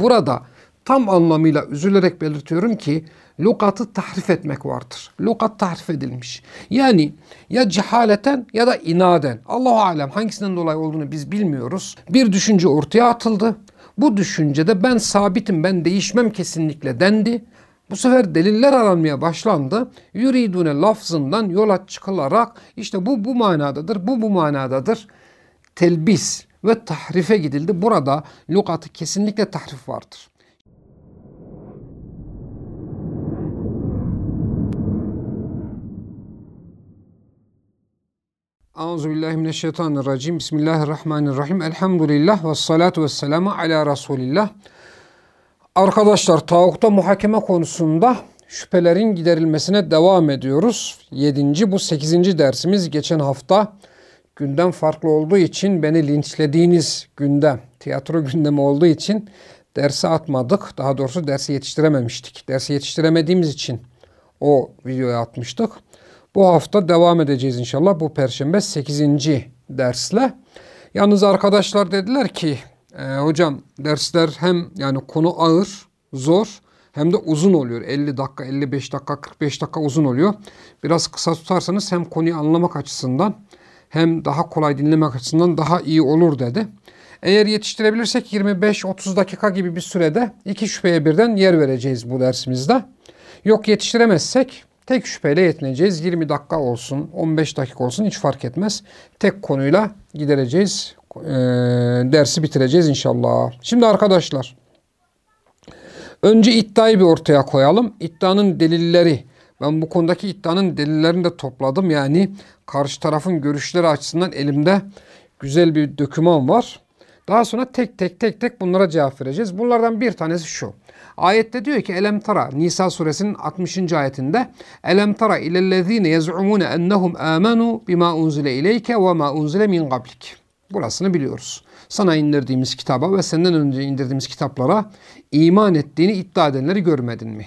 Burada tam anlamıyla üzülerek belirtiyorum ki lukatı tahrif etmek vardır. Lukat tahrif edilmiş. Yani ya cehaleten ya da inaden. Allahu alem hangisinden dolayı olduğunu biz bilmiyoruz. Bir düşünce ortaya atıldı. Bu düşüncede ben sabitim, ben değişmem kesinlikle dendi. Bu sefer deliller aranmaya başlandı. Yuridune lafzından yola çıkılarak işte bu bu manadadır, bu bu manadadır. Telbis ve tahrife gidildi. Burada lügatı kesinlikle tahrif vardır. Euzubillahimineşşeytanirracim. Bismillahirrahmanirrahim. Elhamdülillah ve salatu ve selamu ala Resulillah. Arkadaşlar tavukta muhakeme konusunda şüphelerin giderilmesine devam ediyoruz. Yedinci bu sekizinci dersimiz geçen hafta gündem farklı olduğu için beni linçlediğiniz gündem, tiyatro gündemi olduğu için dersi atmadık. Daha doğrusu dersi yetiştirememiştik. Dersi yetiştiremediğimiz için o videoyu atmıştık. Bu hafta devam edeceğiz inşallah. Bu perşembe 8. dersle. Yalnız arkadaşlar dediler ki e, hocam dersler hem yani konu ağır, zor hem de uzun oluyor. 50 dakika, 55 dakika, 45 dakika uzun oluyor. Biraz kısa tutarsanız hem konuyu anlamak açısından hem daha kolay dinlemek açısından daha iyi olur dedi. Eğer yetiştirebilirsek 25-30 dakika gibi bir sürede iki şüpheye birden yer vereceğiz bu dersimizde. Yok yetiştiremezsek tek şüpheyle yetineceğiz. 20 dakika olsun, 15 dakika olsun hiç fark etmez. Tek konuyla gidereceğiz, e, dersi bitireceğiz inşallah. Şimdi arkadaşlar, önce iddiayı bir ortaya koyalım. İddianın delilleri, ben bu konudaki iddianın delillerini de topladım. Yani karşı tarafın görüşleri açısından elimde güzel bir döküman var. Daha sonra tek tek tek tek bunlara cevap vereceğiz. Bunlardan bir tanesi şu. Ayette diyor ki Elem tara Nisa suresinin 60. ayetinde Elem tara ilellezine yez'umune ennehum amenu bima unzile ileyke ve ma unzile min qablik. Burasını biliyoruz. Sana indirdiğimiz kitaba ve senden önce indirdiğimiz kitaplara iman ettiğini iddia edenleri görmedin mi?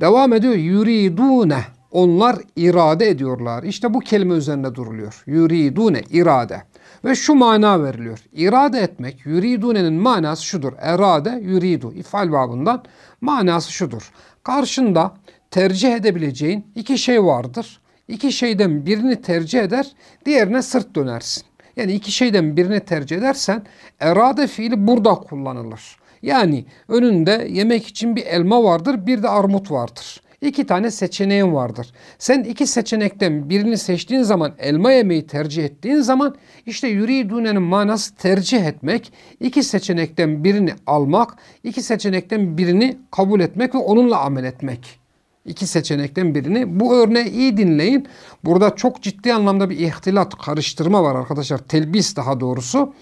Devam ediyor. Yuridune. Onlar irade ediyorlar. İşte bu kelime üzerinde duruluyor. Yuridune irade. Ve şu mana veriliyor. İrade etmek, yuridune'nin manası şudur. Erade, yuridu, ifal babından manası şudur. Karşında tercih edebileceğin iki şey vardır. İki şeyden birini tercih eder, diğerine sırt dönersin. Yani iki şeyden birini tercih edersen erade fiili burada kullanılır. Yani önünde yemek için bir elma vardır, bir de armut vardır. İki tane seçeneğin vardır. Sen iki seçenekten birini seçtiğin zaman elma yemeği tercih ettiğin zaman işte yuridune'nin manası tercih etmek, iki seçenekten birini almak, iki seçenekten birini kabul etmek ve onunla amel etmek. İki seçenekten birini. Bu örneği iyi dinleyin. Burada çok ciddi anlamda bir ihtilat, karıştırma var arkadaşlar. Telbis daha doğrusu.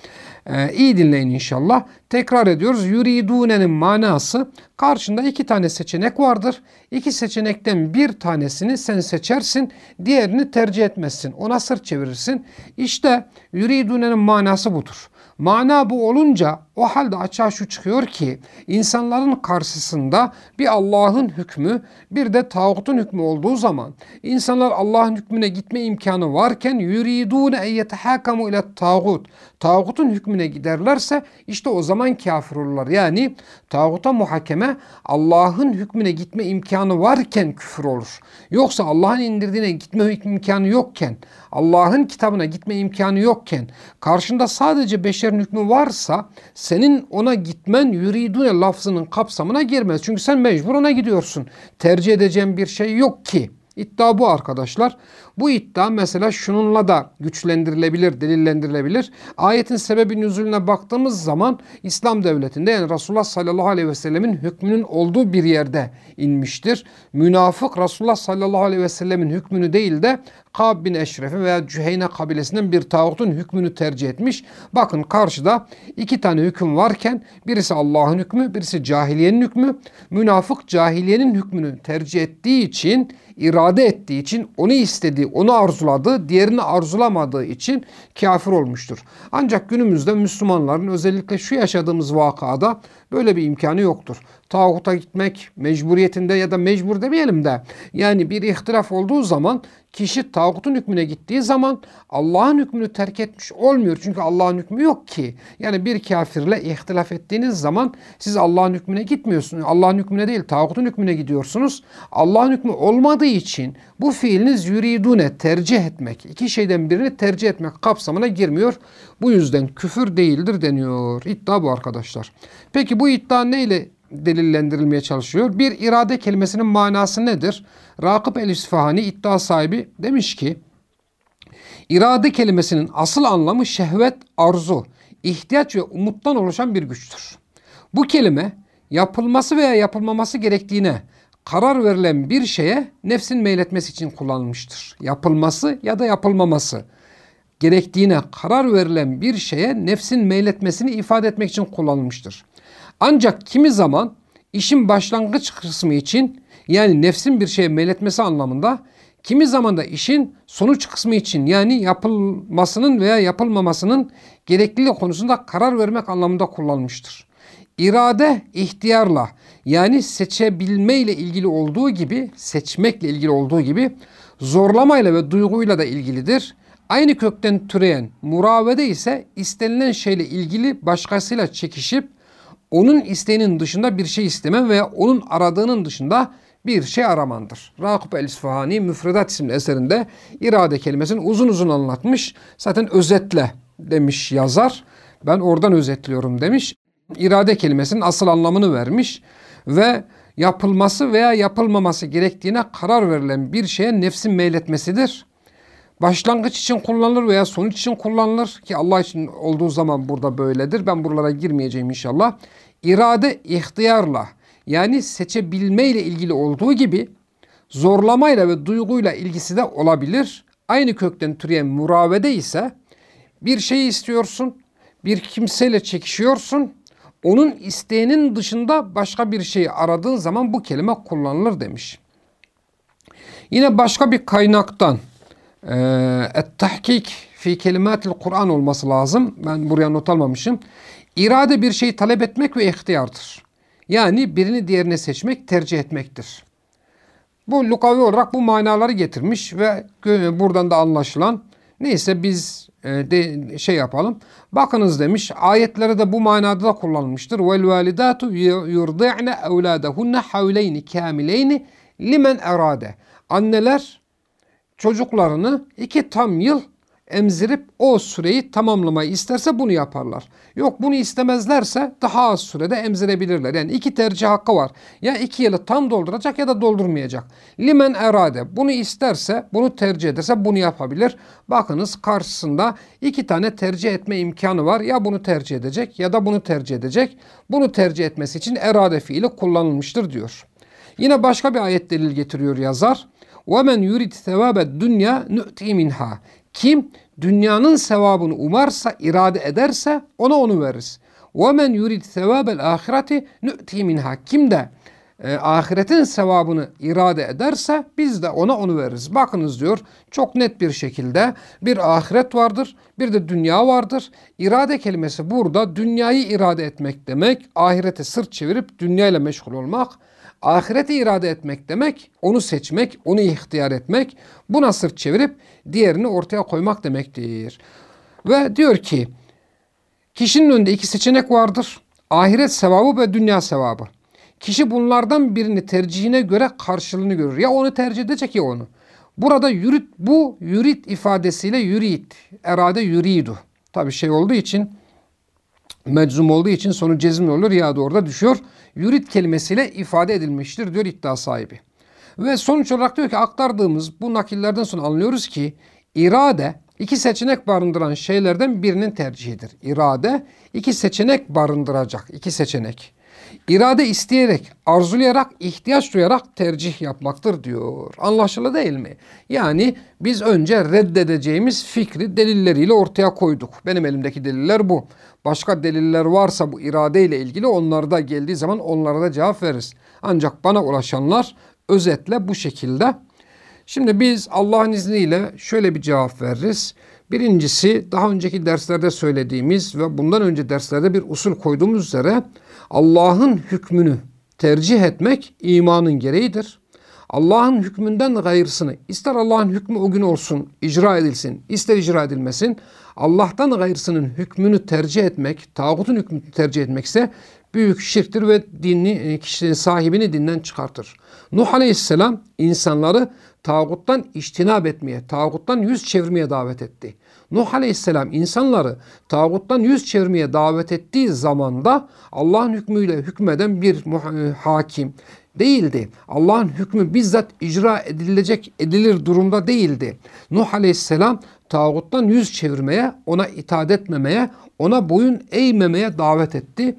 Ee, iyi dinleyin inşallah. Tekrar ediyoruz. Yuridune'nin manası karşında iki tane seçenek vardır. İki seçenekten bir tanesini sen seçersin. Diğerini tercih etmezsin. Ona sırt çevirirsin. İşte yuridune'nin manası budur. Mana bu olunca o halde açığa şu çıkıyor ki insanların karşısında bir Allah'ın hükmü bir de tağutun hükmü olduğu zaman insanlar Allah'ın hükmüne gitme imkanı varken yuridune en yetehakamu ile tağut tağutun hükmüne giderlerse işte o zaman kafir olurlar. Yani tağuta muhakeme Allah'ın hükmüne gitme imkanı varken küfür olur. Yoksa Allah'ın indirdiğine gitme imkanı yokken Allah'ın kitabına gitme imkanı yokken karşında sadece beşerin hükmü varsa senin ona gitmen yuridune lafzının kapsamına girmez. Çünkü sen mecbur ona gidiyorsun. Tercih edeceğin bir şey yok ki. İddia bu arkadaşlar. Bu iddia mesela şununla da güçlendirilebilir, delillendirilebilir. Ayetin sebebi nüzulüne baktığımız zaman İslam devletinde yani Resulullah sallallahu aleyhi ve sellemin hükmünün olduğu bir yerde inmiştir. Münafık Resulullah sallallahu aleyhi ve sellemin hükmünü değil de Kab bin Eşref'e veya Cüheyne kabilesinden bir tağutun hükmünü tercih etmiş. Bakın karşıda iki tane hüküm varken birisi Allah'ın hükmü, birisi cahiliyenin hükmü. Münafık cahiliyenin hükmünü tercih ettiği için, irade ettiği için, onu istediği, onu arzuladığı, diğerini arzulamadığı için kafir olmuştur. Ancak günümüzde Müslümanların özellikle şu yaşadığımız vakada Böyle bir imkanı yoktur. Tağuta gitmek mecburiyetinde ya da mecbur demeyelim de yani bir ihtilaf olduğu zaman kişi tağutun hükmüne gittiği zaman Allah'ın hükmünü terk etmiş olmuyor. Çünkü Allah'ın hükmü yok ki. Yani bir kafirle ihtilaf ettiğiniz zaman siz Allah'ın hükmüne gitmiyorsunuz. Allah'ın hükmüne değil tağutun hükmüne gidiyorsunuz. Allah'ın hükmü olmadığı için bu fiiliniz yuridune tercih etmek. iki şeyden birini tercih etmek kapsamına girmiyor. Bu yüzden küfür değildir deniyor. İddia bu arkadaşlar. Peki bu iddia neyle delillendirilmeye çalışıyor. Bir irade kelimesinin manası nedir? Rakıp el-İsfahani iddia sahibi demiş ki irade kelimesinin asıl anlamı şehvet, arzu, ihtiyaç ve umuttan oluşan bir güçtür. Bu kelime yapılması veya yapılmaması gerektiğine karar verilen bir şeye nefsin meyletmesi için kullanılmıştır. Yapılması ya da yapılmaması gerektiğine karar verilen bir şeye nefsin meyletmesini ifade etmek için kullanılmıştır. Ancak kimi zaman işin başlangıç kısmı için yani nefsin bir şeye meyletmesi anlamında kimi zaman da işin sonuç kısmı için yani yapılmasının veya yapılmamasının gerekliliği konusunda karar vermek anlamında kullanılmıştır. İrade ihtiyarla yani seçebilme ile ilgili olduğu gibi seçmekle ilgili olduğu gibi zorlamayla ve duyguyla da ilgilidir. Aynı kökten türeyen muravede ise istenilen şeyle ilgili başkasıyla çekişip onun isteğinin dışında bir şey isteme veya onun aradığının dışında bir şey aramandır. Rakıp el-İsfahani Müfredat isimli eserinde irade kelimesini uzun uzun anlatmış. Zaten özetle demiş yazar. Ben oradan özetliyorum demiş. İrade kelimesinin asıl anlamını vermiş ve yapılması veya yapılmaması gerektiğine karar verilen bir şeye nefsin meyletmesidir. Başlangıç için kullanılır veya sonuç için kullanılır ki Allah için olduğu zaman burada böyledir. Ben buralara girmeyeceğim inşallah. İrade ihtiyarla yani seçebilme ile ilgili olduğu gibi zorlamayla ve duyguyla ilgisi de olabilir. Aynı kökten türeyen muravede ise bir şey istiyorsun, bir kimseyle çekişiyorsun. Onun isteğinin dışında başka bir şeyi aradığın zaman bu kelime kullanılır demiş. Yine başka bir kaynaktan ee, et-tahkik fi kelimatil Kur'an olması lazım. Ben buraya not almamışım. İrade bir şeyi talep etmek ve ihtiyardır. Yani birini diğerine seçmek, tercih etmektir. Bu lukavi olarak bu manaları getirmiş ve buradan da anlaşılan neyse biz e, de şey yapalım. Bakınız demiş ayetlere de bu manada da kullanılmıştır. Vel validatu yurdi'ne evladahunne havleyni kamileyni limen erade. Anneler çocuklarını iki tam yıl emzirip o süreyi tamamlamayı isterse bunu yaparlar. Yok bunu istemezlerse daha az sürede emzirebilirler. Yani iki tercih hakkı var. Ya iki yılı tam dolduracak ya da doldurmayacak. Limen erade bunu isterse bunu tercih ederse bunu yapabilir. Bakınız karşısında iki tane tercih etme imkanı var. Ya bunu tercih edecek ya da bunu tercih edecek. Bunu tercih etmesi için erade fiili kullanılmıştır diyor. Yine başka bir ayet delil getiriyor yazar. وَمَنْ يُرِدْ ثَوَابَ الدُّنْيَا نُؤْتِي minha. Kim dünyanın sevabını umarsa, irade ederse ona onu veririz. وَمَنْ يُرِدْ ثَوَابَ الْآخِرَةِ نُؤْتِي minha. Kim de e, ahiretin sevabını irade ederse biz de ona onu veririz. Bakınız diyor çok net bir şekilde bir ahiret vardır bir de dünya vardır. İrade kelimesi burada dünyayı irade etmek demek ahirete sırt çevirip dünya ile meşgul olmak Ahireti irade etmek demek, onu seçmek, onu ihtiyar etmek, buna sırt çevirip diğerini ortaya koymak demektir. Ve diyor ki, kişinin önünde iki seçenek vardır. Ahiret sevabı ve dünya sevabı. Kişi bunlardan birini tercihine göre karşılığını görür. Ya onu tercih edecek ya onu. Burada yürüt bu yürüt ifadesiyle yürüt. Erade yürüydü. Tabi şey olduğu için meczum olduğu için sonu cezmi olur ya da orada düşüyor. Yurid kelimesiyle ifade edilmiştir diyor iddia sahibi. Ve sonuç olarak diyor ki aktardığımız bu nakillerden sonra anlıyoruz ki irade iki seçenek barındıran şeylerden birinin tercihidir. İrade iki seçenek barındıracak. iki seçenek. İrade isteyerek, arzulayarak, ihtiyaç duyarak tercih yapmaktır diyor. Anlaşıldı değil mi? Yani biz önce reddedeceğimiz fikri delilleriyle ortaya koyduk. Benim elimdeki deliller bu. Başka deliller varsa bu irade ile ilgili onları da geldiği zaman onlara da cevap veririz. Ancak bana ulaşanlar özetle bu şekilde. Şimdi biz Allah'ın izniyle şöyle bir cevap veririz. Birincisi daha önceki derslerde söylediğimiz ve bundan önce derslerde bir usul koyduğumuz üzere Allah'ın hükmünü tercih etmek imanın gereğidir. Allah'ın hükmünden gayrısını ister Allah'ın hükmü o gün olsun icra edilsin ister icra edilmesin Allah'tan gayrısının hükmünü tercih etmek tağutun hükmünü tercih etmekse büyük şirktir ve dini, e, kişinin sahibini dinden çıkartır. Nuh Aleyhisselam insanları tağuttan iştinab etmeye, tağuttan yüz çevirmeye davet etti. Nuh Aleyhisselam insanları tağuttan yüz çevirmeye davet ettiği zamanda Allah'ın hükmüyle hükmeden bir e, hakim değildi. Allah'ın hükmü bizzat icra edilecek, edilir durumda değildi. Nuh Aleyhisselam tağuttan yüz çevirmeye, ona itaat etmemeye, ona boyun eğmemeye davet etti.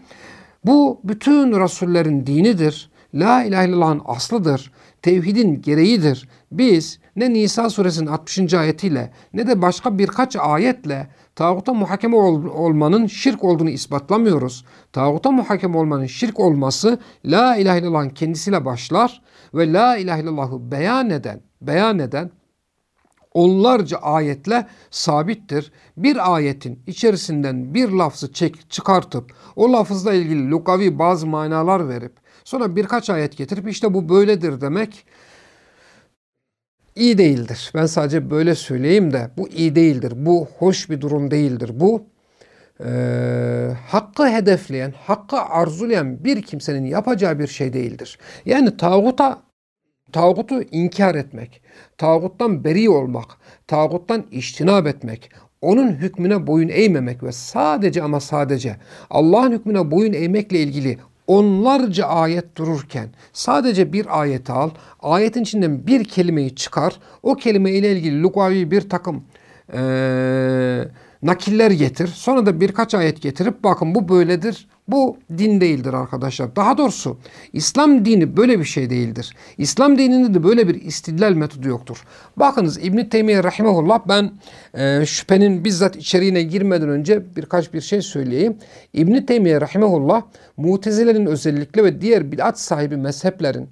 Bu bütün Resullerin dinidir. La ilahe illallah'ın aslıdır. Tevhidin gereğidir. Biz ne Nisa suresinin 60. ayetiyle ne de başka birkaç ayetle tağuta muhakeme ol, olmanın şirk olduğunu ispatlamıyoruz. Tağuta muhakeme olmanın şirk olması La ilahe illallah'ın kendisiyle başlar ve La ilahe illallah'ı beyan eden, beyan eden onlarca ayetle sabittir. Bir ayetin içerisinden bir lafzı çek, çıkartıp o lafızla ilgili lugavi bazı manalar verip sonra birkaç ayet getirip işte bu böyledir demek iyi değildir. Ben sadece böyle söyleyeyim de bu iyi değildir. Bu hoş bir durum değildir. Bu e, hakkı hedefleyen, hakkı arzulayan bir kimsenin yapacağı bir şey değildir. Yani tağuta tağutu inkar etmek, tağuttan beri olmak, tağuttan iştinab etmek, onun hükmüne boyun eğmemek ve sadece ama sadece Allah'ın hükmüne boyun eğmekle ilgili onlarca ayet dururken sadece bir ayeti al, ayetin içinden bir kelimeyi çıkar, o kelime ile ilgili lugavi bir takım e, nakiller getir, sonra da birkaç ayet getirip bakın bu böyledir, bu din değildir arkadaşlar. Daha doğrusu İslam dini böyle bir şey değildir. İslam dininde de böyle bir istidlal metodu yoktur. Bakınız İbn-i Teymiye Rahimahullah ben e, şüphenin bizzat içeriğine girmeden önce birkaç bir şey söyleyeyim. İbn-i Teymiye Rahimahullah Mutezilerin özellikle ve diğer bidat sahibi mezheplerin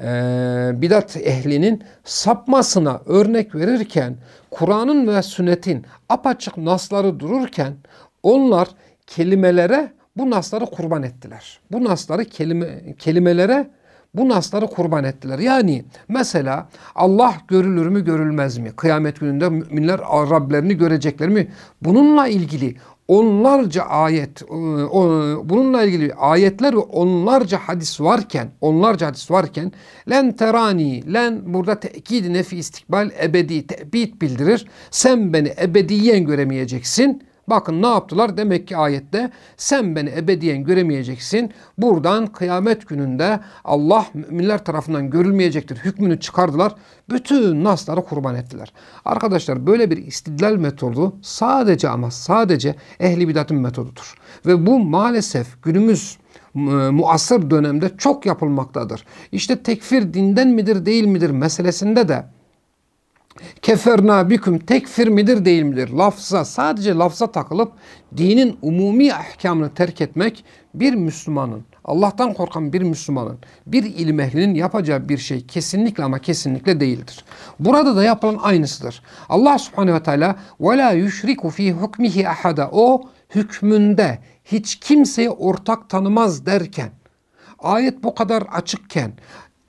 e, bidat ehlinin sapmasına örnek verirken Kur'an'ın ve sünnetin apaçık nasları dururken onlar kelimelere bu nasları kurban ettiler. Bu nasları kelime, kelimelere bu nasları kurban ettiler. Yani mesela Allah görülür mü görülmez mi? Kıyamet gününde müminler Rablerini görecekler mi? Bununla ilgili onlarca ayet, e, bununla ilgili ayetler ve onlarca hadis varken, onlarca hadis varken len terani, len burada tekid nefi istikbal ebedi tebit bildirir. Sen beni ebediyen göremeyeceksin. Bakın ne yaptılar? Demek ki ayette sen beni ebediyen göremeyeceksin. Buradan kıyamet gününde Allah müminler tarafından görülmeyecektir. Hükmünü çıkardılar. Bütün nasları kurban ettiler. Arkadaşlar böyle bir istidlal metodu sadece ama sadece ehli bidatın metodudur. Ve bu maalesef günümüz muasır dönemde çok yapılmaktadır. İşte tekfir dinden midir değil midir meselesinde de keferna biküm tekfir midir değil midir? Lafza sadece lafza takılıp dinin umumi ahkamını terk etmek bir Müslümanın, Allah'tan korkan bir Müslümanın, bir ilim ehlinin yapacağı bir şey kesinlikle ama kesinlikle değildir. Burada da yapılan aynısıdır. Allah subhanehu ve teala وَلَا يُشْرِكُ ف۪ي حُكْمِهِ ahada O hükmünde hiç kimseye ortak tanımaz derken, ayet bu kadar açıkken,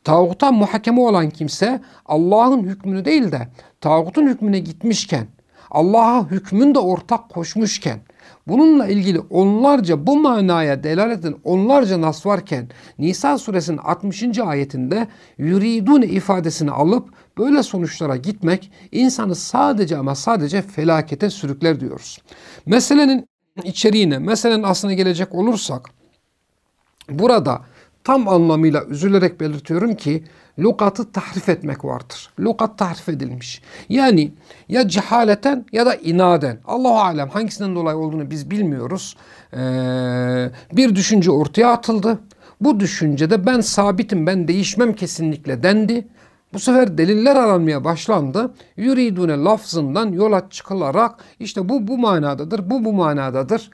Tağuta muhakeme olan kimse Allah'ın hükmünü değil de tağutun hükmüne gitmişken, Allah'a hükmün de ortak koşmuşken, bununla ilgili onlarca bu manaya delalet eden onlarca nas varken Nisa suresinin 60. ayetinde yuridun ifadesini alıp böyle sonuçlara gitmek insanı sadece ama sadece felakete sürükler diyoruz. Meselenin içeriğine, meselenin aslına gelecek olursak burada tam anlamıyla üzülerek belirtiyorum ki lukatı tahrif etmek vardır. Lukat tahrif edilmiş. Yani ya cehaleten ya da inaden. Allahu alem hangisinden dolayı olduğunu biz bilmiyoruz. Ee, bir düşünce ortaya atıldı. Bu düşüncede ben sabitim, ben değişmem kesinlikle dendi. Bu sefer deliller aranmaya başlandı. Yuridune lafzından yola çıkılarak işte bu bu manadadır, bu bu manadadır.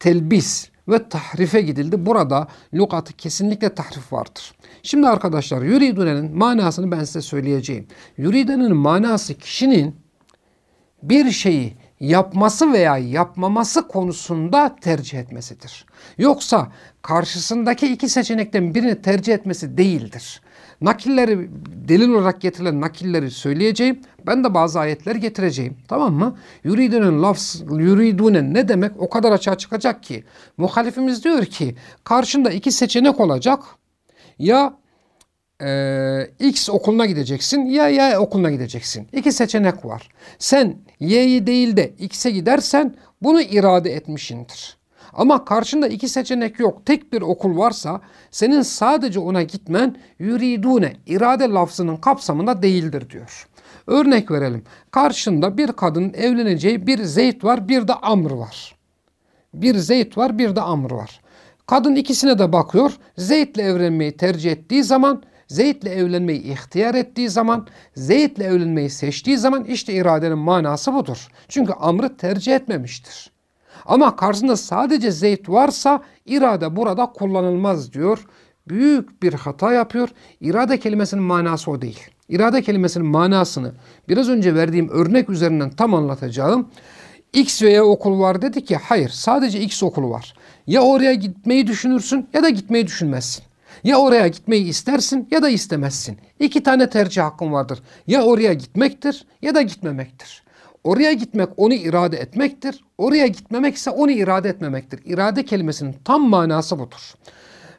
Telbis ve tahrife gidildi. Burada lügatı kesinlikle tahrif vardır. Şimdi arkadaşlar yuridune'nin manasını ben size söyleyeceğim. Yuride'nin manası kişinin bir şeyi yapması veya yapmaması konusunda tercih etmesidir. Yoksa karşısındaki iki seçenekten birini tercih etmesi değildir. Nakilleri delil olarak getirilen nakilleri söyleyeceğim. Ben de bazı ayetler getireceğim. Tamam mı? Yuridunun lafz, yuridune ne demek? O kadar açığa çıkacak ki. Muhalifimiz diyor ki karşında iki seçenek olacak. Ya e, X okuluna gideceksin ya Y okuluna gideceksin. İki seçenek var. Sen Y'yi değil de X'e gidersen bunu irade etmişindir. Ama karşında iki seçenek yok. Tek bir okul varsa senin sadece ona gitmen yuridune irade lafzının kapsamında değildir diyor. Örnek verelim. Karşında bir kadının evleneceği bir Zeyd var bir de Amr var. Bir Zeyd var bir de Amr var. Kadın ikisine de bakıyor. Zeyd'le evlenmeyi tercih ettiği zaman Zeyd'le evlenmeyi ihtiyar ettiği zaman, Zeyd'le evlenmeyi seçtiği zaman işte iradenin manası budur. Çünkü Amr'ı tercih etmemiştir. Ama karşısında sadece Zeyd varsa irade burada kullanılmaz diyor. Büyük bir hata yapıyor. İrade kelimesinin manası o değil. İrade kelimesinin manasını biraz önce verdiğim örnek üzerinden tam anlatacağım. X veya okul var dedi ki hayır sadece X okulu var. Ya oraya gitmeyi düşünürsün ya da gitmeyi düşünmezsin. Ya oraya gitmeyi istersin ya da istemezsin. İki tane tercih hakkın vardır. Ya oraya gitmektir ya da gitmemektir. Oraya gitmek onu irade etmektir. Oraya gitmemek ise onu irade etmemektir. İrade kelimesinin tam manası budur.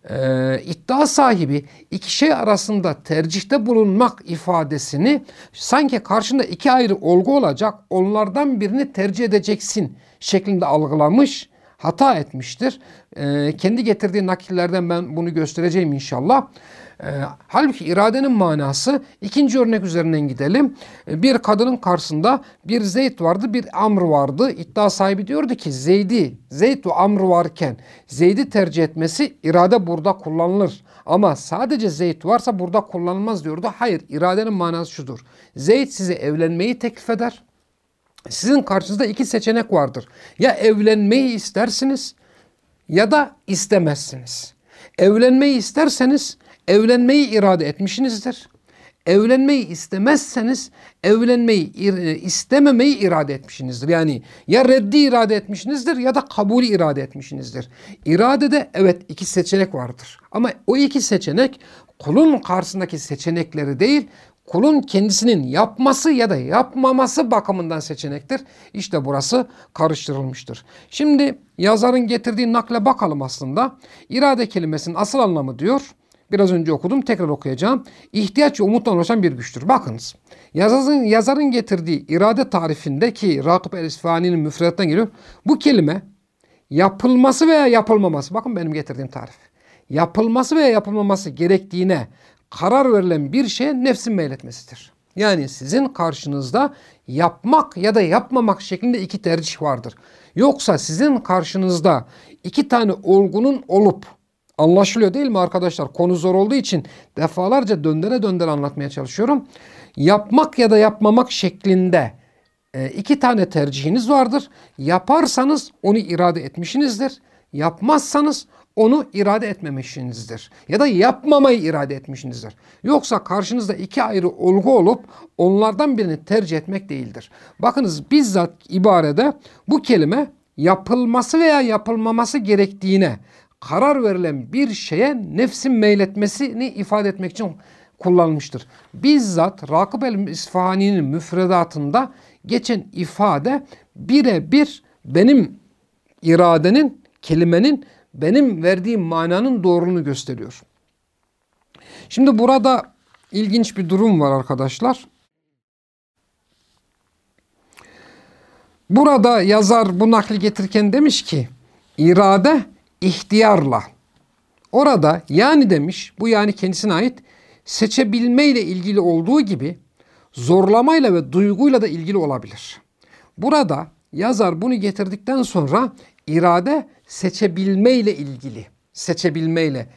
Ee, iddia sahibi iki şey arasında tercihte bulunmak ifadesini sanki karşında iki ayrı olgu olacak onlardan birini tercih edeceksin şeklinde algılamış hata etmiştir. E, kendi getirdiği nakillerden ben bunu göstereceğim inşallah. E, halbuki iradenin manası ikinci örnek üzerinden gidelim. E, bir kadının karşısında bir Zeyd vardı bir Amr vardı. İddia sahibi diyordu ki Zeyd'i, Zeyd ve Amr varken Zeyd'i tercih etmesi irade burada kullanılır. Ama sadece Zeyd varsa burada kullanılmaz diyordu. Hayır iradenin manası şudur. Zeyd size evlenmeyi teklif eder. Sizin karşınızda iki seçenek vardır. Ya evlenmeyi istersiniz ya da istemezsiniz. Evlenmeyi isterseniz evlenmeyi irade etmişsinizdir. Evlenmeyi istemezseniz evlenmeyi istememeyi irade etmişsinizdir. Yani ya reddi irade etmişsinizdir ya da kabulü irade etmişsinizdir. İradede evet iki seçenek vardır. Ama o iki seçenek kulun karşısındaki seçenekleri değil, kulun kendisinin yapması ya da yapmaması bakımından seçenektir. İşte burası karıştırılmıştır. Şimdi yazarın getirdiği nakle bakalım aslında. İrade kelimesinin asıl anlamı diyor. Biraz önce okudum tekrar okuyacağım. İhtiyaç ve umuttan oluşan bir güçtür. Bakınız yazarın, yazarın getirdiği irade tarifindeki Rakip el-İsfahani'nin müfredattan geliyor. Bu kelime yapılması veya yapılmaması. Bakın benim getirdiğim tarif. Yapılması veya yapılmaması gerektiğine karar verilen bir şeye nefsin meyletmesidir. Yani sizin karşınızda yapmak ya da yapmamak şeklinde iki tercih vardır. Yoksa sizin karşınızda iki tane olgunun olup anlaşılıyor değil mi arkadaşlar? Konu zor olduğu için defalarca döndere döndere anlatmaya çalışıyorum. Yapmak ya da yapmamak şeklinde e, iki tane tercihiniz vardır. Yaparsanız onu irade etmişsinizdir. Yapmazsanız onu irade etmemişsinizdir. Ya da yapmamayı irade etmişsinizdir. Yoksa karşınızda iki ayrı olgu olup onlardan birini tercih etmek değildir. Bakınız bizzat ibarede bu kelime yapılması veya yapılmaması gerektiğine karar verilen bir şeye nefsin meyletmesini ifade etmek için kullanılmıştır. Bizzat Rakıb el-İsfahani'nin müfredatında geçen ifade birebir benim iradenin, kelimenin benim verdiğim mananın doğruluğunu gösteriyor. Şimdi burada ilginç bir durum var arkadaşlar. Burada yazar bu nakli getirirken demiş ki irade ihtiyarla. Orada yani demiş bu yani kendisine ait seçebilmeyle ilgili olduğu gibi zorlamayla ve duyguyla da ilgili olabilir. Burada yazar bunu getirdikten sonra irade seçebilmeyle ilgili. Seçebilmeyle.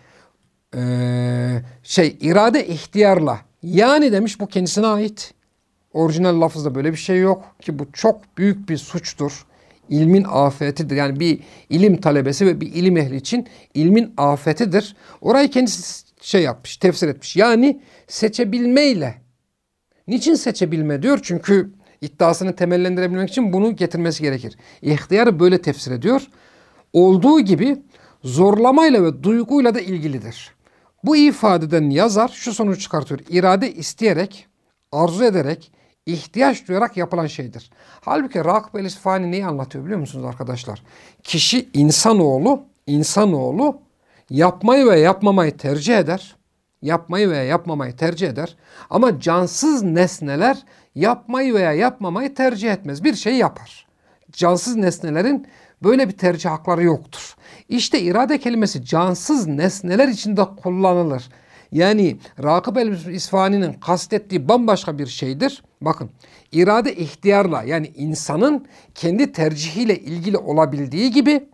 Ee, şey irade ihtiyarla. Yani demiş bu kendisine ait. Orijinal lafızda böyle bir şey yok ki bu çok büyük bir suçtur. İlmin afetidir. Yani bir ilim talebesi ve bir ilim ehli için ilmin afetidir. Orayı kendisi şey yapmış, tefsir etmiş. Yani seçebilmeyle. Niçin seçebilme diyor? Çünkü iddiasını temellendirebilmek için bunu getirmesi gerekir. İhtiyarı böyle tefsir ediyor. Olduğu gibi zorlamayla ve duyguyla da ilgilidir. Bu ifadeden yazar şu sonuç çıkartıyor. İrade isteyerek, arzu ederek, ihtiyaç duyarak yapılan şeydir. Halbuki Rakıb el-İsfahani neyi anlatıyor biliyor musunuz arkadaşlar? Kişi insanoğlu, insanoğlu yapmayı ve yapmamayı tercih eder. Yapmayı veya yapmamayı tercih eder. Ama cansız nesneler yapmayı veya yapmamayı tercih etmez. Bir şey yapar. Cansız nesnelerin böyle bir tercih hakları yoktur. İşte irade kelimesi cansız nesneler içinde kullanılır. Yani Rakıb el-İsfani'nin kastettiği bambaşka bir şeydir. Bakın irade ihtiyarla yani insanın kendi tercihiyle ilgili olabildiği gibi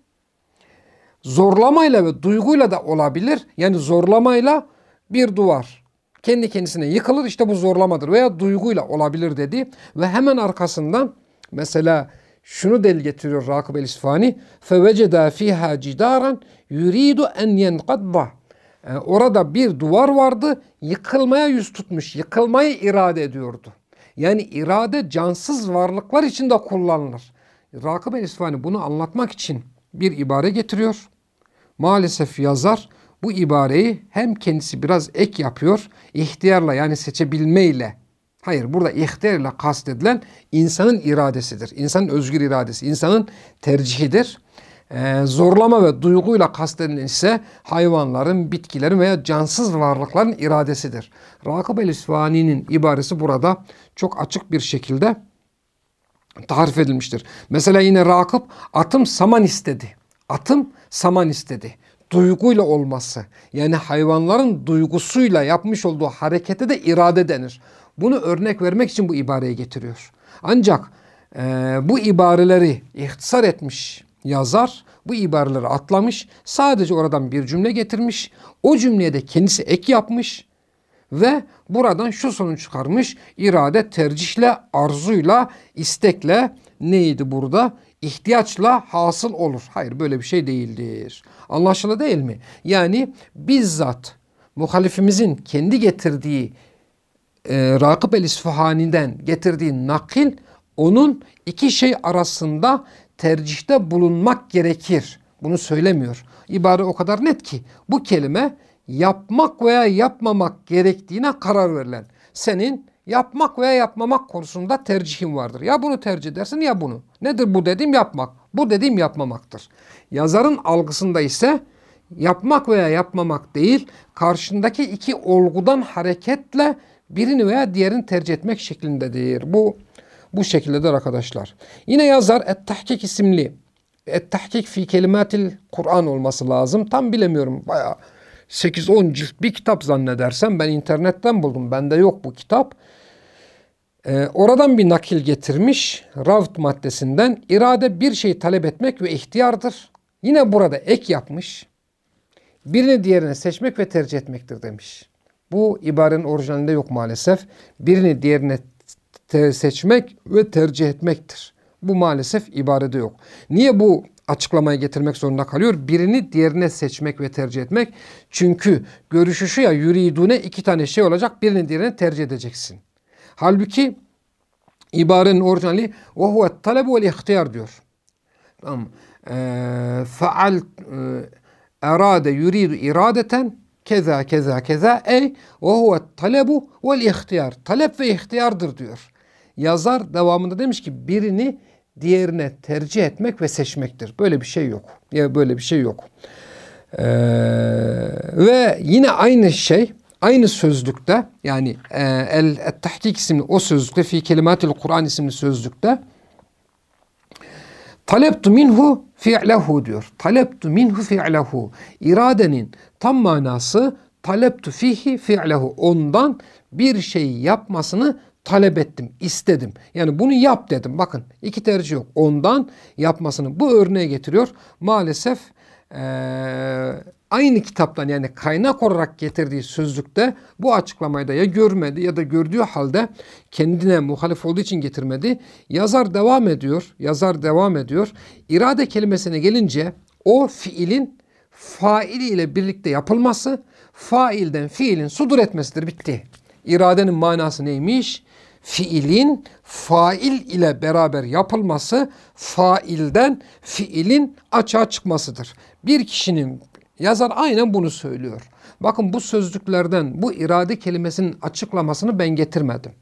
zorlamayla ve duyguyla da olabilir. Yani zorlamayla bir duvar kendi kendisine yıkılır işte bu zorlamadır veya duyguyla olabilir dedi. Ve hemen arkasından mesela şunu del getiriyor Rakıb el-İsfani. فَوَجَدَا ف۪يهَا جِدَارًا يُرِيدُ اَنْ يَنْقَضَّ Orada bir duvar vardı, yıkılmaya yüz tutmuş, yıkılmayı irade ediyordu. Yani irade cansız varlıklar için de kullanılır. Rakıb el-İsfani bunu anlatmak için bir ibare getiriyor. Maalesef yazar bu ibareyi hem kendisi biraz ek yapıyor, ihtiyarla yani seçebilmeyle Hayır burada ihtiyar ile kastedilen insanın iradesidir. İnsanın özgür iradesi, insanın tercihidir. Ee, zorlama ve duyguyla kastedilen ise hayvanların, bitkilerin veya cansız varlıkların iradesidir. Rakıb el-İsfani'nin ibaresi burada çok açık bir şekilde tarif edilmiştir. Mesela yine Rakıb atım saman istedi. Atım saman istedi. Duyguyla olması yani hayvanların duygusuyla yapmış olduğu harekete de irade denir. Bunu örnek vermek için bu ibareyi getiriyor. Ancak e, bu ibareleri ihtisar etmiş yazar bu ibareleri atlamış. Sadece oradan bir cümle getirmiş. O cümleye de kendisi ek yapmış. Ve buradan şu sonuç çıkarmış. İrade tercihle, arzuyla, istekle neydi burada? İhtiyaçla hasıl olur. Hayır böyle bir şey değildir. Anlaşıldı değil mi? Yani bizzat muhalifimizin kendi getirdiği e, Rakıb el-İsfahani'den getirdiği nakil onun iki şey arasında tercihte bulunmak gerekir. Bunu söylemiyor. İbare o kadar net ki bu kelime yapmak veya yapmamak gerektiğine karar verilen. Senin yapmak veya yapmamak konusunda tercihin vardır. Ya bunu tercih edersin ya bunu. Nedir bu dediğim yapmak. Bu dediğim yapmamaktır. Yazarın algısında ise yapmak veya yapmamak değil, karşındaki iki olgudan hareketle birini veya diğerini tercih etmek şeklindedir. Bu bu şekildedir arkadaşlar. Yine yazar Et-Tahkik isimli Et-Tahkik fi kelimatil Kur'an olması lazım. Tam bilemiyorum. Baya 8-10 cilt bir kitap zannedersem ben internetten buldum. Bende yok bu kitap. Ee, oradan bir nakil getirmiş. Ravt maddesinden irade bir şeyi talep etmek ve ihtiyardır. Yine burada ek yapmış. Birini diğerini seçmek ve tercih etmektir demiş. Bu ibarenin orijinalinde yok maalesef. Birini diğerine seçmek ve tercih etmektir. Bu maalesef ibarede yok. Niye bu açıklamayı getirmek zorunda kalıyor? Birini diğerine seçmek ve tercih etmek. Çünkü görüşü şu ya yürüdüğüne iki tane şey olacak. Birini diğerine tercih edeceksin. Halbuki ibarenin orijinali ve huve talebu vel ihtiyar diyor. Tamam. Ee, faal e, erade yuridu iradeten keza keza keza ey ve huve talebu vel ihtiyar. Talep ve ihtiyardır diyor. Yazar devamında demiş ki birini diğerine tercih etmek ve seçmektir. Böyle bir şey yok. Ya böyle bir şey yok. Ee, ve yine aynı şey aynı sözlükte yani e, el tahkik isimli o sözlükte fi kelimatil Kur'an isimli sözlükte taleptu minhu fi'lehu diyor. Taleptu minhu fi'lehu. İradenin tam manası taleptu fihi fi'lehu. Ondan bir şey yapmasını talep ettim, istedim. Yani bunu yap dedim. Bakın iki tercih yok. Ondan yapmasını bu örneğe getiriyor. Maalesef ee, aynı kitaptan yani kaynak olarak getirdiği sözlükte bu açıklamayı da ya görmedi ya da gördüğü halde kendine muhalif olduğu için getirmedi. Yazar devam ediyor. Yazar devam ediyor. İrade kelimesine gelince o fiilin faili ile birlikte yapılması failden fiilin sudur etmesidir. Bitti. İradenin manası neymiş? fiilin fail ile beraber yapılması failden fiilin açığa çıkmasıdır. Bir kişinin yazar aynen bunu söylüyor. Bakın bu sözlüklerden bu irade kelimesinin açıklamasını ben getirmedim.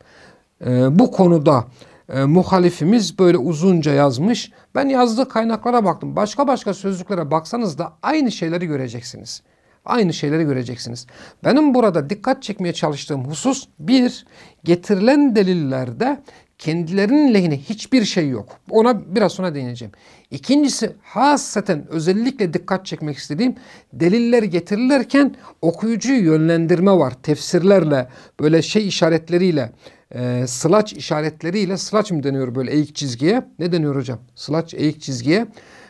Ee, bu konuda e, muhalifimiz böyle uzunca yazmış. Ben yazdığı kaynaklara baktım. Başka başka sözlüklere baksanız da aynı şeyleri göreceksiniz. Aynı şeyleri göreceksiniz. Benim burada dikkat çekmeye çalıştığım husus bir, getirilen delillerde kendilerinin lehine hiçbir şey yok. Ona biraz sonra değineceğim. İkincisi hasaten özellikle dikkat çekmek istediğim deliller getirilirken okuyucuyu yönlendirme var. Tefsirlerle böyle şey işaretleriyle e, sılaç işaretleriyle sılaç mı deniyor böyle eğik çizgiye? Ne deniyor hocam? Sılaç eğik çizgiye.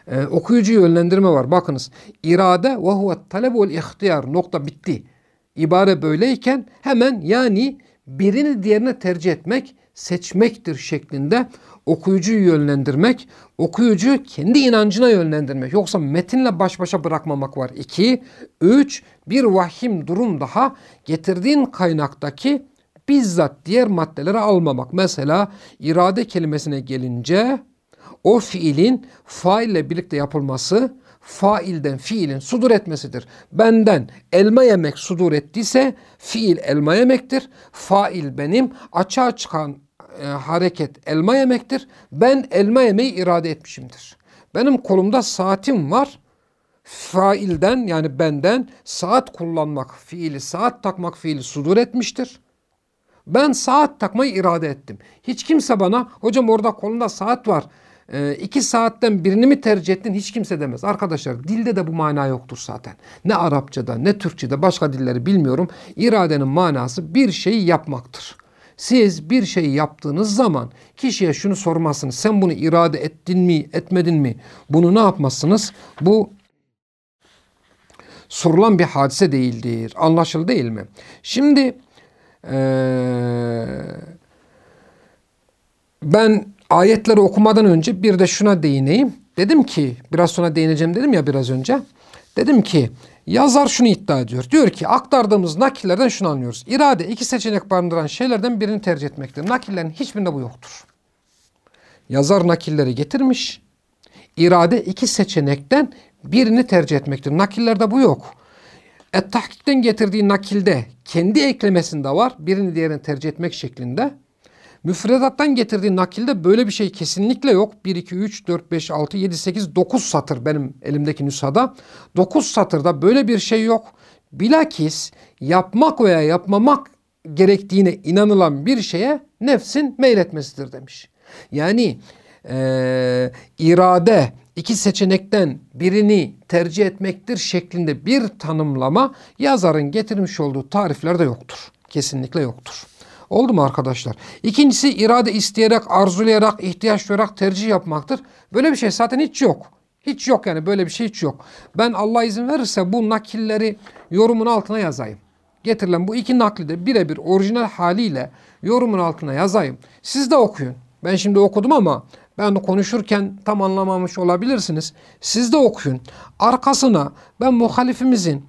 E, okuyucu yönlendirme var. Bakınız irade ve huve talep vel ihtiyar nokta bitti. İbare böyleyken hemen yani birini diğerine tercih etmek seçmektir şeklinde okuyucuyu yönlendirmek, okuyucu kendi inancına yönlendirmek. Yoksa metinle baş başa bırakmamak var. İki, üç, bir vahim durum daha getirdiğin kaynaktaki bizzat diğer maddeleri almamak. Mesela irade kelimesine gelince o fiilin faille birlikte yapılması failden fiilin sudur etmesidir. Benden elma yemek sudur ettiyse fiil elma yemektir. Fail benim açığa çıkan e, hareket elma yemektir. Ben elma yemeyi irade etmişimdir. Benim kolumda saatim var. Failden yani benden saat kullanmak fiili, saat takmak fiili sudur etmiştir. Ben saat takmayı irade ettim. Hiç kimse bana hocam orada kolunda saat var. E, iki saatten birini mi tercih ettin hiç kimse demez. Arkadaşlar dilde de bu mana yoktur zaten. Ne Arapçada ne Türkçede başka dilleri bilmiyorum. İradenin manası bir şeyi yapmaktır. Siz bir şey yaptığınız zaman kişiye şunu sormazsınız. Sen bunu irade ettin mi, etmedin mi? Bunu ne yapmazsınız? Bu sorulan bir hadise değildir. Anlaşıldı değil mi? Şimdi ee, ben ayetleri okumadan önce bir de şuna değineyim. Dedim ki biraz sonra değineceğim dedim ya biraz önce. Dedim ki yazar şunu iddia ediyor. Diyor ki aktardığımız nakillerden şunu anlıyoruz. İrade iki seçenek barındıran şeylerden birini tercih etmektir. Nakillerin hiçbirinde bu yoktur. Yazar nakilleri getirmiş. İrade iki seçenekten birini tercih etmektir. Nakillerde bu yok. Et-Tahkik'ten getirdiği nakilde kendi eklemesinde var. Birini diğerini tercih etmek şeklinde. Müfredattan getirdiği nakilde böyle bir şey kesinlikle yok. 1, 2, 3, 4, 5, 6, 7, 8, 9 satır benim elimdeki nüshada. 9 satırda böyle bir şey yok. Bilakis yapmak veya yapmamak gerektiğine inanılan bir şeye nefsin meyletmesidir demiş. Yani e, irade iki seçenekten birini tercih etmektir şeklinde bir tanımlama yazarın getirmiş olduğu tariflerde yoktur. Kesinlikle yoktur. Oldu mu arkadaşlar? İkincisi irade isteyerek, arzulayarak, ihtiyaç duyarak tercih yapmaktır. Böyle bir şey zaten hiç yok. Hiç yok yani böyle bir şey hiç yok. Ben Allah izin verirse bu nakilleri yorumun altına yazayım. Getirilen bu iki nakli de birebir orijinal haliyle yorumun altına yazayım. Siz de okuyun. Ben şimdi okudum ama ben konuşurken tam anlamamış olabilirsiniz. Siz de okuyun. Arkasına ben muhalifimizin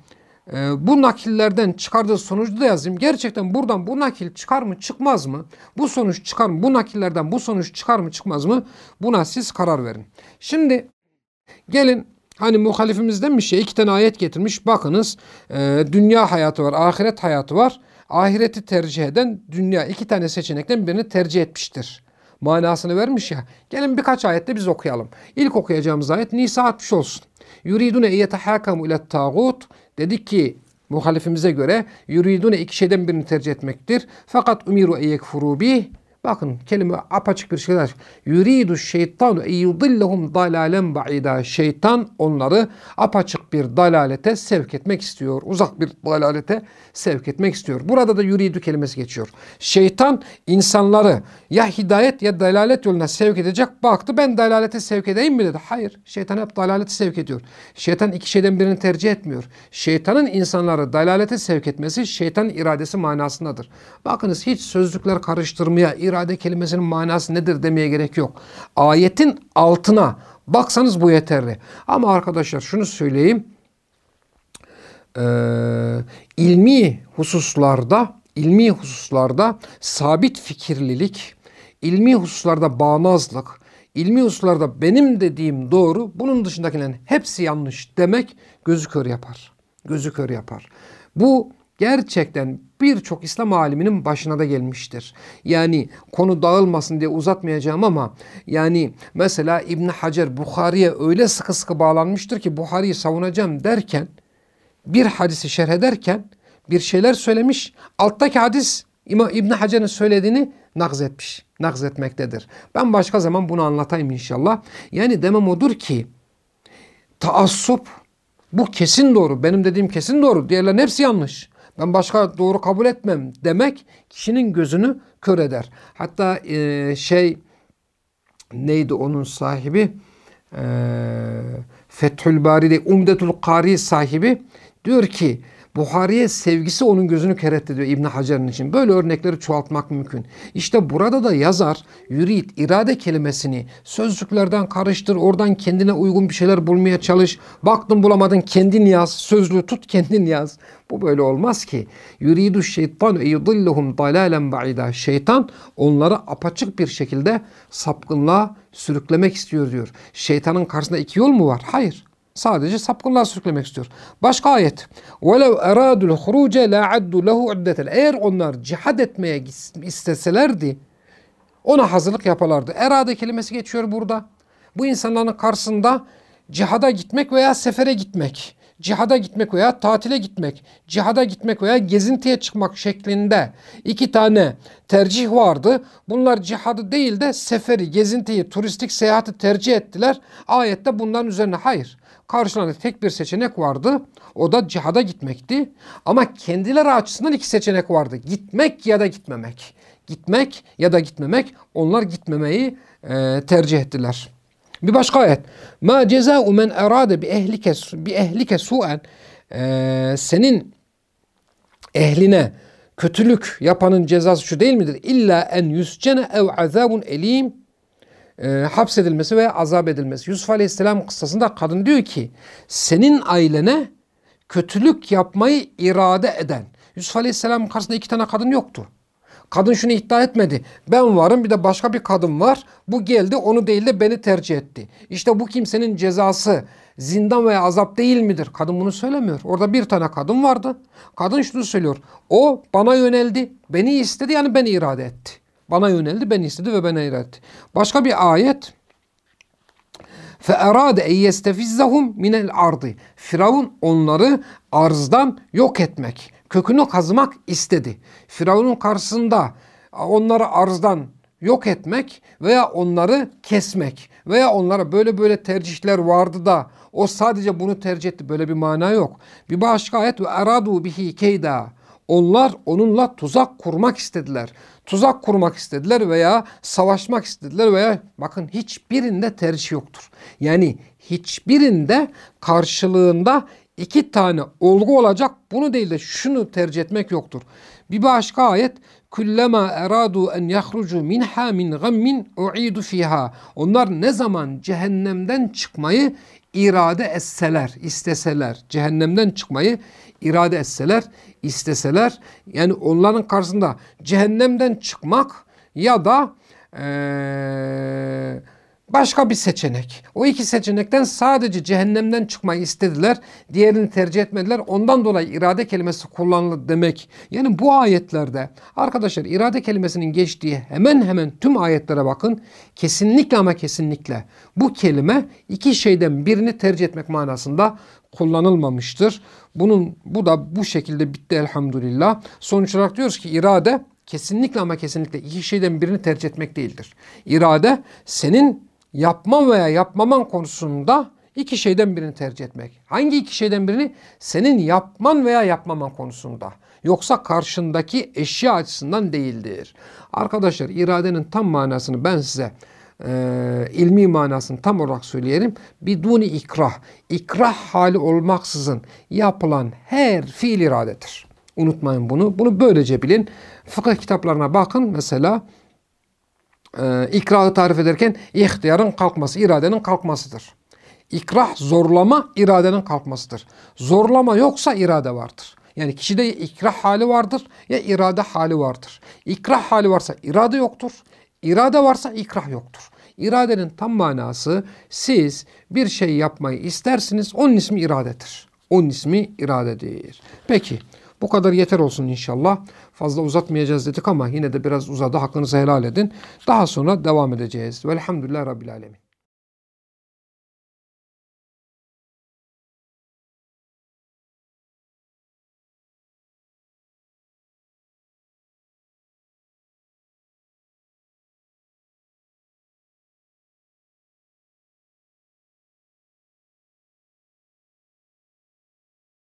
e, bu nakillerden çıkardığı sonucu da yazayım. Gerçekten buradan bu nakil çıkar mı çıkmaz mı? Bu sonuç çıkar mı? Bu nakillerden bu sonuç çıkar mı çıkmaz mı? Buna siz karar verin. Şimdi gelin hani muhalifimiz demiş ya iki tane ayet getirmiş. Bakınız e, dünya hayatı var, ahiret hayatı var. Ahireti tercih eden dünya iki tane seçenekten birini tercih etmiştir manasını vermiş ya. Gelin birkaç ayette biz okuyalım. İlk okuyacağımız ayet Nisa 60 olsun. Yuridune iyetehakamu ile tağut. Dedik ki muhalifimize göre yuridune iki şeyden birini tercih etmektir. Fakat umiru eyekfuru bih Bakın kelime apaçık bir şeyler. Yuridu şeytanu eyyudillahum dalalen ba'ida. Şeytan onları apaçık bir dalalete sevk etmek istiyor. Uzak bir dalalete sevk etmek istiyor. Burada da yuridu kelimesi geçiyor. Şeytan insanları ya hidayet ya dalalet yoluna sevk edecek. Baktı ben dalalete sevk edeyim mi dedi. Hayır. Şeytan hep dalalete sevk ediyor. Şeytan iki şeyden birini tercih etmiyor. Şeytanın insanları dalalete sevk etmesi şeytan iradesi manasındadır. Bakınız hiç sözlükler karıştırmaya, irade kelimesinin manası nedir demeye gerek yok. Ayetin altına baksanız bu yeterli. Ama arkadaşlar şunu söyleyeyim. Ee, ilmi hususlarda ilmi hususlarda sabit fikirlilik, ilmi hususlarda bağnazlık, ilmi hususlarda benim dediğim doğru, bunun dışındakilerin hepsi yanlış demek gözü kör yapar. Gözü kör yapar. Bu gerçekten birçok İslam aliminin başına da gelmiştir. Yani konu dağılmasın diye uzatmayacağım ama yani mesela İbn Hacer Bukhari'ye öyle sıkı sıkı bağlanmıştır ki Bukhari'yi savunacağım derken bir hadisi şerh ederken bir şeyler söylemiş. Alttaki hadis İbn Hacer'in söylediğini nakz etmiş. Nakz etmektedir. Ben başka zaman bunu anlatayım inşallah. Yani demem odur ki taassup bu kesin doğru. Benim dediğim kesin doğru. Diğerlerin hepsi yanlış. Ben başka doğru kabul etmem demek kişinin gözünü kör eder. Hatta e, şey neydi onun sahibi? E, Fethül Bari'de Umdetul Kari sahibi diyor ki Buhari'ye sevgisi onun gözünü keretti diyor İbn Hacer'in için. Böyle örnekleri çoğaltmak mümkün. İşte burada da yazar yurid, irade kelimesini sözlüklerden karıştır, oradan kendine uygun bir şeyler bulmaya çalış. Baktın bulamadın kendin yaz, sözlüğü tut kendin yaz. Bu böyle olmaz ki. Yuridu şeytan yudilluhum dalalen ba'ida. Şeytan onları apaçık bir şekilde sapkınlığa sürüklemek istiyor diyor. Şeytanın karşısında iki yol mu var? Hayır. Sadece sapkınlığa sürüklemek istiyor. Başka ayet. وَلَوْ اَرَادُ الْخُرُوجَ لَا عَدُّ لَهُ عُدَّةً Eğer onlar cihad etmeye isteselerdi ona hazırlık yaparlardı. Erade kelimesi geçiyor burada. Bu insanların karşısında cihada gitmek veya sefere gitmek, cihada gitmek veya tatile gitmek, cihada gitmek veya gezintiye çıkmak şeklinde iki tane tercih vardı. Bunlar cihadı değil de seferi, gezintiyi, turistik seyahati tercih ettiler. Ayette bunların üzerine hayır. Karşılarında tek bir seçenek vardı. O da cihada gitmekti. Ama kendileri açısından iki seçenek vardı. Gitmek ya da gitmemek. Gitmek ya da gitmemek. Onlar gitmemeyi e, tercih ettiler. Bir başka ayet. Ma ceza'u men erade bi ehlike bi ehlike su'en ee, senin ehline kötülük yapanın cezası şu değil midir? İlla en yuscene ev azabun elim e, hapsedilmesi veya azap edilmesi. Yusuf Aleyhisselam kıssasında kadın diyor ki senin ailene kötülük yapmayı irade eden. Yusuf Aleyhisselam'ın karşısında iki tane kadın yoktu. Kadın şunu iddia etmedi. Ben varım bir de başka bir kadın var. Bu geldi onu değil de beni tercih etti. İşte bu kimsenin cezası zindan veya azap değil midir? Kadın bunu söylemiyor. Orada bir tane kadın vardı. Kadın şunu söylüyor. O bana yöneldi. Beni istedi yani beni irade etti. Bana yöneldi, beni istedi ve beni irade etti. Başka bir ayet. فَاَرَادَ اَنْ يَسْتَفِزَّهُمْ مِنَ الْاَرْضِ Firavun onları arzdan yok etmek, kökünü kazmak istedi. Firavun'un karşısında onları arzdan yok etmek veya onları kesmek veya onlara böyle böyle tercihler vardı da o sadece bunu tercih etti. Böyle bir mana yok. Bir başka ayet ve eradu bihi keyda. Onlar onunla tuzak kurmak istediler. Tuzak kurmak istediler veya savaşmak istediler veya bakın hiçbirinde tercih yoktur. Yani hiçbirinde karşılığında iki tane olgu olacak. Bunu değil de şunu tercih etmek yoktur. Bir başka ayet kullama eradu en yahrucu minha min gammin u'idu fiha. Onlar ne zaman cehennemden çıkmayı irade etseler, isteseler, cehennemden çıkmayı irade etseler, isteseler, yani onların karşısında cehennemden çıkmak ya da ee, başka bir seçenek. O iki seçenekten sadece cehennemden çıkmayı istediler. Diğerini tercih etmediler. Ondan dolayı irade kelimesi kullanılır demek. Yani bu ayetlerde arkadaşlar irade kelimesinin geçtiği hemen hemen tüm ayetlere bakın. Kesinlikle ama kesinlikle bu kelime iki şeyden birini tercih etmek manasında kullanılmamıştır. Bunun bu da bu şekilde bitti elhamdülillah. Sonuç olarak diyoruz ki irade kesinlikle ama kesinlikle iki şeyden birini tercih etmek değildir. İrade senin yapman veya yapmaman konusunda iki şeyden birini tercih etmek. Hangi iki şeyden birini? Senin yapman veya yapmaman konusunda. Yoksa karşındaki eşya açısından değildir. Arkadaşlar iradenin tam manasını ben size e, ilmi manasını tam olarak söyleyelim. Biduni ikrah. İkrah hali olmaksızın yapılan her fiil iradedir. Unutmayın bunu. Bunu böylece bilin. Fıkıh kitaplarına bakın. Mesela e, ikrahı tarif ederken ihtiyarın kalkması, iradenin kalkmasıdır. İkrah zorlama iradenin kalkmasıdır. Zorlama yoksa irade vardır. Yani kişide ya ikrah hali vardır ya irade hali vardır. İkrah hali varsa irade yoktur. İrade varsa ikrah yoktur. İradenin tam manası siz bir şey yapmayı istersiniz onun ismi iradedir. Onun ismi iradedir. Peki bu kadar yeter olsun inşallah. Fazla uzatmayacağız dedik ama yine de biraz uzadı. Hakkınızı helal edin. Daha sonra devam edeceğiz. Velhamdülillah Rabbil Alemin.